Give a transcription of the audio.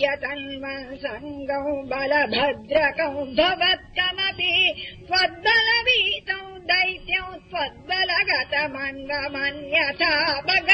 जन्म सङ्गौ बलभद्रकौ भवत्कमपि त्वद्बलवीतौ दैत्यौ त्वद्बलगतमङ्गमन्यथा बग